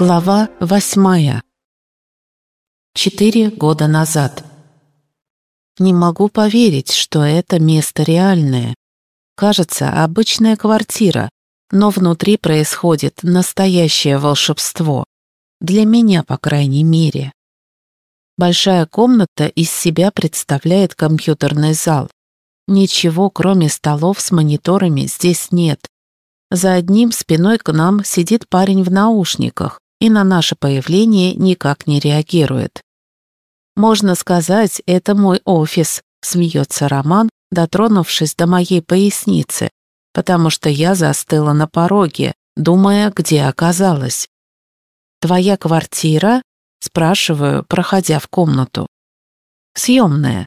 Глава восьмая. Четыре года назад. Не могу поверить, что это место реальное. Кажется, обычная квартира, но внутри происходит настоящее волшебство. Для меня, по крайней мере. Большая комната из себя представляет компьютерный зал. Ничего, кроме столов с мониторами, здесь нет. За одним спиной к нам сидит парень в наушниках и на наше появление никак не реагирует. «Можно сказать, это мой офис», — смеется Роман, дотронувшись до моей поясницы, потому что я застыла на пороге, думая, где оказалась. «Твоя квартира?» — спрашиваю, проходя в комнату. «Съемная».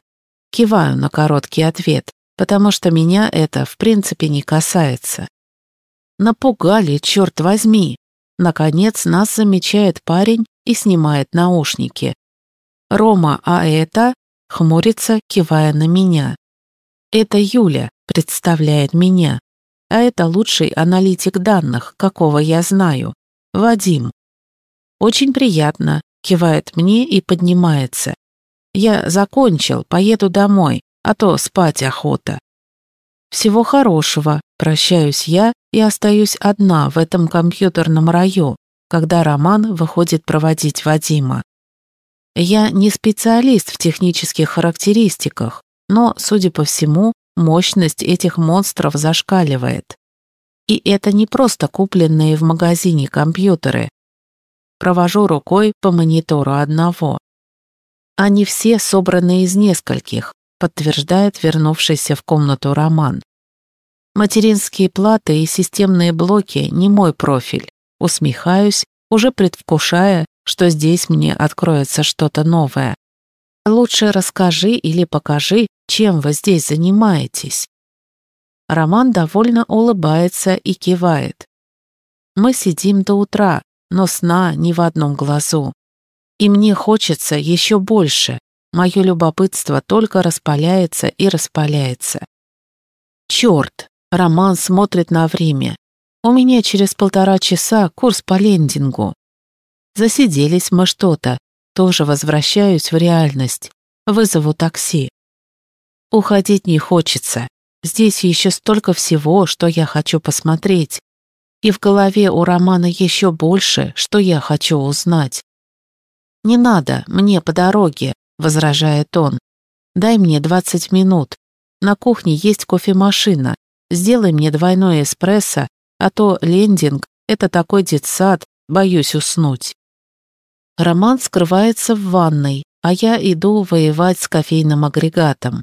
Киваю на короткий ответ, потому что меня это в принципе не касается. Напугали, черт возьми. Наконец нас замечает парень и снимает наушники. Рома, а это? Хмурится, кивая на меня. Это Юля, представляет меня. А это лучший аналитик данных, какого я знаю. Вадим. Очень приятно, кивает мне и поднимается. Я закончил, поеду домой, а то спать охота. Всего хорошего, прощаюсь я и остаюсь одна в этом компьютерном раю, когда Роман выходит проводить Вадима. Я не специалист в технических характеристиках, но, судя по всему, мощность этих монстров зашкаливает. И это не просто купленные в магазине компьютеры. Провожу рукой по монитору одного. Они все собраны из нескольких, подтверждает вернувшийся в комнату Роман. Материнские платы и системные блоки не мой профиль. Усмехаюсь, уже предвкушая, что здесь мне откроется что-то новое. Лучше расскажи или покажи, чем вы здесь занимаетесь. Роман довольно улыбается и кивает. Мы сидим до утра, но сна ни в одном глазу. И мне хочется еще больше. Мое любопытство только распаляется и распаляется. Черт, Роман смотрит на время. У меня через полтора часа курс по лендингу. Засиделись мы что-то. Тоже возвращаюсь в реальность. Вызову такси. Уходить не хочется. Здесь еще столько всего, что я хочу посмотреть. И в голове у Романа еще больше, что я хочу узнать. «Не надо, мне по дороге», — возражает он. «Дай мне 20 минут. На кухне есть кофемашина. Сделай мне двойной эспрессо, а то лендинг — это такой детсад, боюсь уснуть. Роман скрывается в ванной, а я иду воевать с кофейным агрегатом.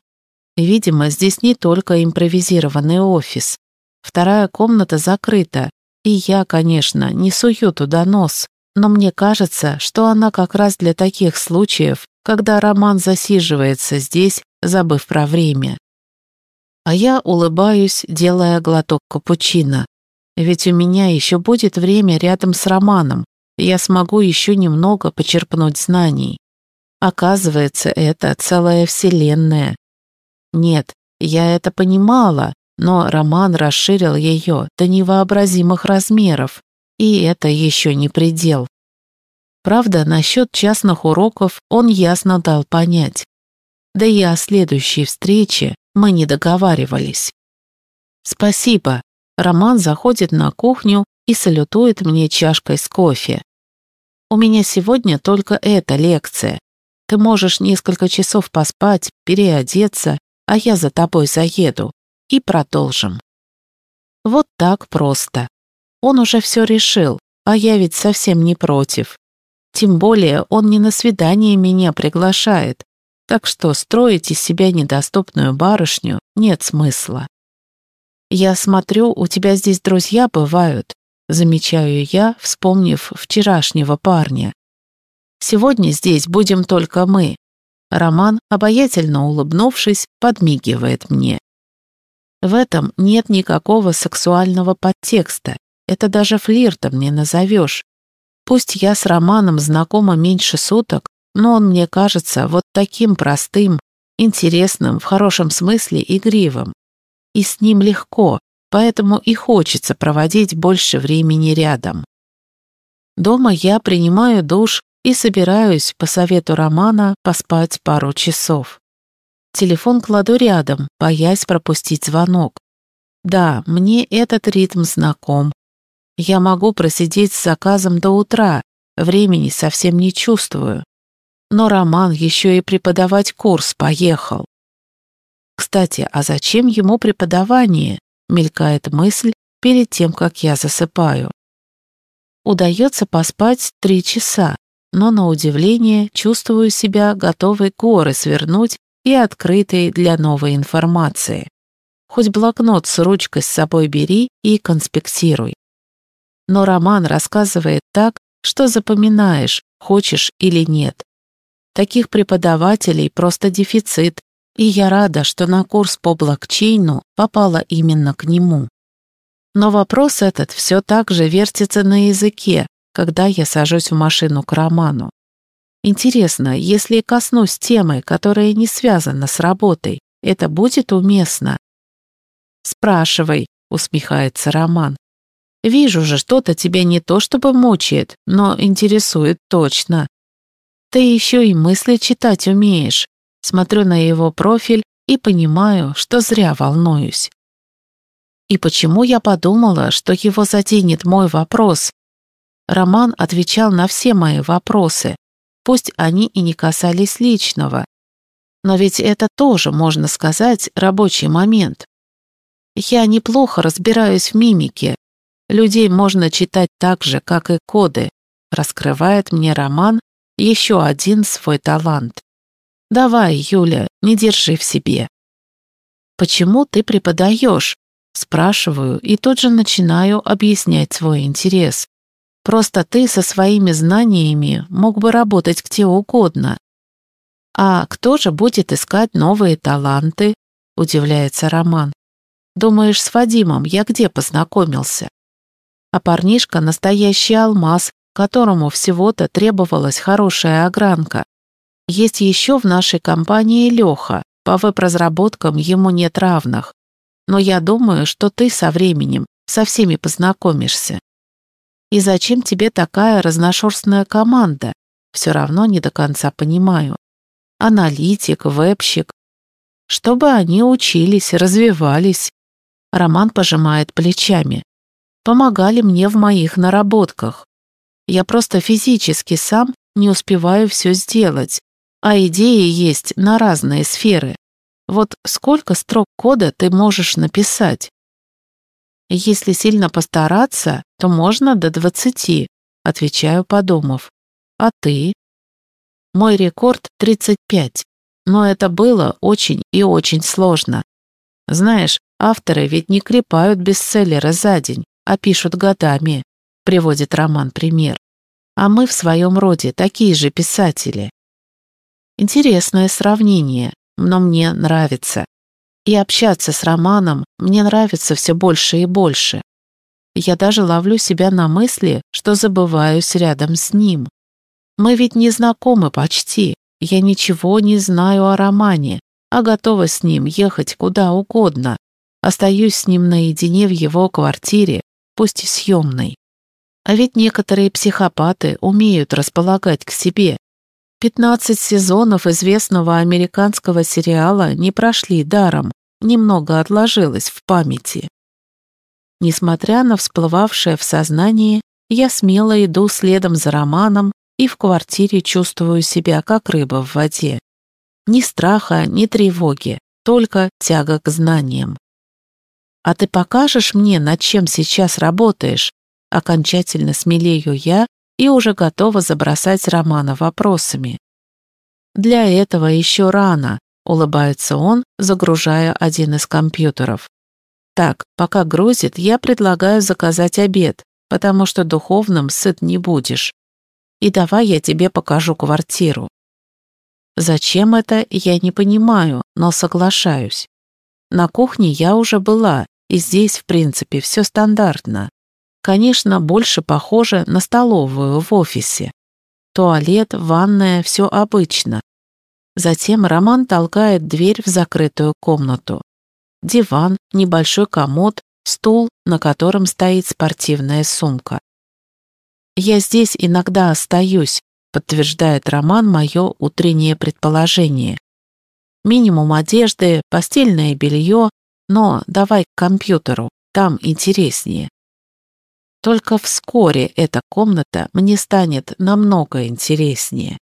Видимо, здесь не только импровизированный офис. Вторая комната закрыта, и я, конечно, не сую туда нос, но мне кажется, что она как раз для таких случаев, когда Роман засиживается здесь, забыв про время. А я улыбаюсь, делая глоток капучино. Ведь у меня еще будет время рядом с Романом, и я смогу еще немного почерпнуть знаний. Оказывается, это целая вселенная. Нет, я это понимала, но Роман расширил ее до невообразимых размеров, и это еще не предел. Правда, насчет частных уроков он ясно дал понять. Да и о следующей встрече мы не договаривались. Спасибо. Роман заходит на кухню и салютует мне чашкой с кофе. У меня сегодня только эта лекция. Ты можешь несколько часов поспать, переодеться, а я за тобой заеду. И продолжим. Вот так просто. Он уже все решил, а я ведь совсем не против. Тем более он не на свидание меня приглашает, так что строить из себя недоступную барышню нет смысла. «Я смотрю, у тебя здесь друзья бывают», замечаю я, вспомнив вчерашнего парня. «Сегодня здесь будем только мы». Роман, обаятельно улыбнувшись, подмигивает мне. В этом нет никакого сексуального подтекста, это даже флиртом не назовешь. Пусть я с Романом знакома меньше суток, но он мне кажется вот таким простым, интересным, в хорошем смысле игривым. И с ним легко, поэтому и хочется проводить больше времени рядом. Дома я принимаю душ и собираюсь, по совету Романа, поспать пару часов. Телефон кладу рядом, боясь пропустить звонок. Да, мне этот ритм знаком. Я могу просидеть с заказом до утра, времени совсем не чувствую. Но Роман еще и преподавать курс поехал. Кстати, а зачем ему преподавание? Мелькает мысль перед тем, как я засыпаю. Удается поспать три часа, но на удивление чувствую себя готовой горы свернуть и открытой для новой информации. Хоть блокнот с ручкой с собой бери и конспектируй. Но роман рассказывает так, что запоминаешь, хочешь или нет. Таких преподавателей просто дефицит, и я рада, что на курс по блокчейну попала именно к нему. Но вопрос этот все так же вертится на языке, когда я сажусь в машину к Роману. Интересно, если коснусь темы, которая не связана с работой, это будет уместно? «Спрашивай», — усмехается Роман. «Вижу же, что-то тебя не то чтобы мучает, но интересует точно. Ты еще и мысли читать умеешь. Смотрю на его профиль и понимаю, что зря волнуюсь. И почему я подумала, что его заденет мой вопрос? Роман отвечал на все мои вопросы, пусть они и не касались личного. Но ведь это тоже, можно сказать, рабочий момент. Я неплохо разбираюсь в мимике. Людей можно читать так же, как и коды. Раскрывает мне Роман еще один свой талант. Давай, Юля, не держи в себе. Почему ты преподаешь? Спрашиваю и тут же начинаю объяснять свой интерес. Просто ты со своими знаниями мог бы работать где угодно. А кто же будет искать новые таланты? Удивляется Роман. Думаешь, с Вадимом я где познакомился? А парнишка настоящий алмаз, которому всего-то требовалась хорошая огранка. Есть еще в нашей компании Леха, по веб-разработкам ему нет равных. Но я думаю, что ты со временем со всеми познакомишься. И зачем тебе такая разношерстная команда? Все равно не до конца понимаю. Аналитик, вебщик. Чтобы они учились, развивались. Роман пожимает плечами. Помогали мне в моих наработках. Я просто физически сам не успеваю все сделать, а идеи есть на разные сферы. Вот сколько строк кода ты можешь написать? Если сильно постараться, то можно до двадцати, отвечаю, подумав. А ты? Мой рекорд 35, но это было очень и очень сложно. Знаешь, авторы ведь не клепают бестселлеры за день, а пишут годами приводит Роман пример. А мы в своем роде такие же писатели. Интересное сравнение, но мне нравится. И общаться с Романом мне нравится все больше и больше. Я даже ловлю себя на мысли, что забываюсь рядом с ним. Мы ведь не знакомы почти. Я ничего не знаю о Романе, а готова с ним ехать куда угодно. Остаюсь с ним наедине в его квартире, пусть и съемной. А ведь некоторые психопаты умеют располагать к себе. 15 сезонов известного американского сериала не прошли даром, немного отложилось в памяти. Несмотря на всплывавшее в сознании, я смело иду следом за Романом и в квартире чувствую себя как рыба в воде. Ни страха, ни тревоги, только тяга к знаниям. «А ты покажешь мне, над чем сейчас работаешь?» Окончательно смелею я и уже готова забросать Романа вопросами. «Для этого еще рано», — улыбается он, загружая один из компьютеров. «Так, пока грузит, я предлагаю заказать обед, потому что духовным сыт не будешь. И давай я тебе покажу квартиру». Зачем это, я не понимаю, но соглашаюсь. На кухне я уже была, и здесь, в принципе, все стандартно. Конечно, больше похоже на столовую в офисе. Туалет, ванная, все обычно. Затем Роман толкает дверь в закрытую комнату. Диван, небольшой комод, стул, на котором стоит спортивная сумка. Я здесь иногда остаюсь, подтверждает Роман мое утреннее предположение. Минимум одежды, постельное белье, но давай к компьютеру, там интереснее. Только вскоре эта комната мне станет намного интереснее.